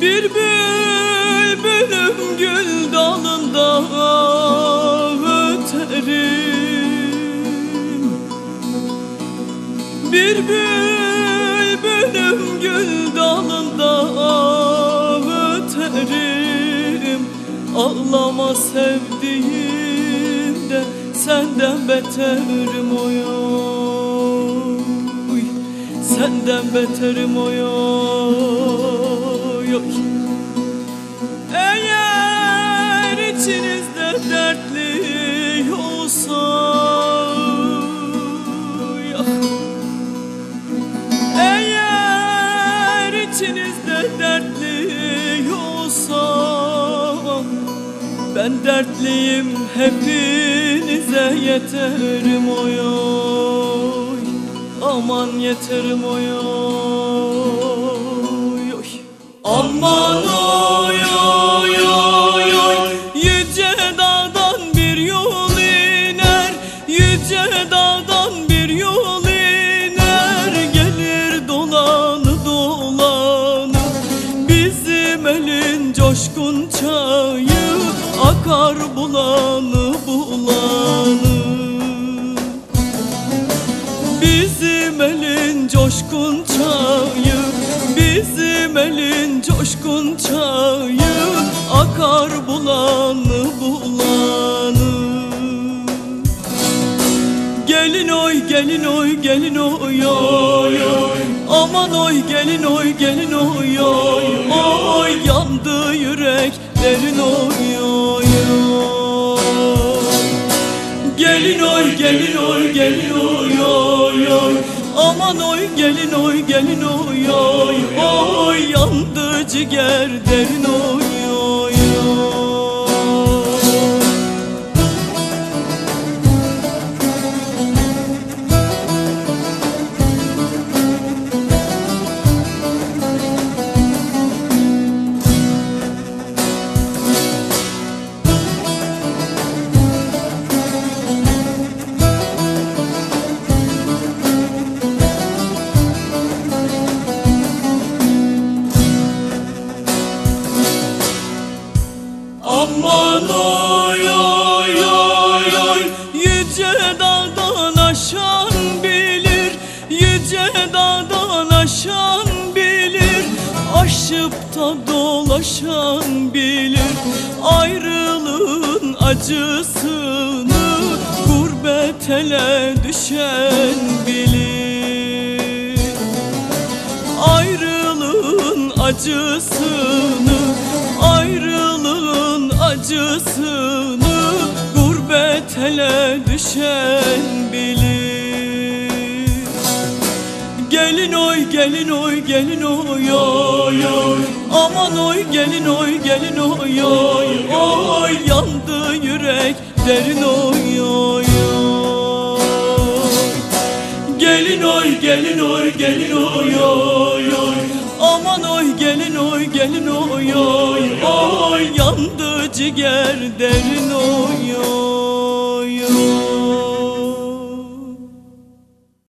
Bir bülbülüm gül dalında öterim. Bir bülbülüm gül dalında öterim. Ağlama sevdiğim de senden beterim oy. Oy Senden beterim oy oy oy Eğer içinizde dertli olsa. Eğer içinizde dertli olsa Ben dertliyim hepinize yeterim oy oy. Aman yeterim oy oy Aman oy oy oy oy. Yüce dağdan bir yol iner. Yüce dağdan bir yol iner. Gelir dolanı dolanı Bizim elin coşkun çayı Akar bulanı bulanı Bizim elin coşkun çayı Akar bulanı bulanı. Gelin oy gelin oy gelin oy oy oy. Aman oy gelin oy gelin oy oy. Oy Yandı yürek derin oy oy oy. Gelin oy gelin oy gelin oy oy Aman oy gelin oy gelin oy oy oy. Yandı ciğer derin oy Aman oy oy oy oy. Yüce dağdan aşan bilir. Yüce dağdan aşan bilir. Aşıp da dolaşan bilir. Ayrılığın acısını Gurbet düşen bilir. Ayrılığın acısını Ayrılığın acısını Gurbet ele düşen bilir. Gelin oy gelin oy gelin oy oy oy. Aman oy gelin oy gelin oy oy oy. Yandı yürek derin oy oy oy. Gelin oy gelin oy gelin oy oy gelin oy oy oy Yandı ciğer derin oy oy oy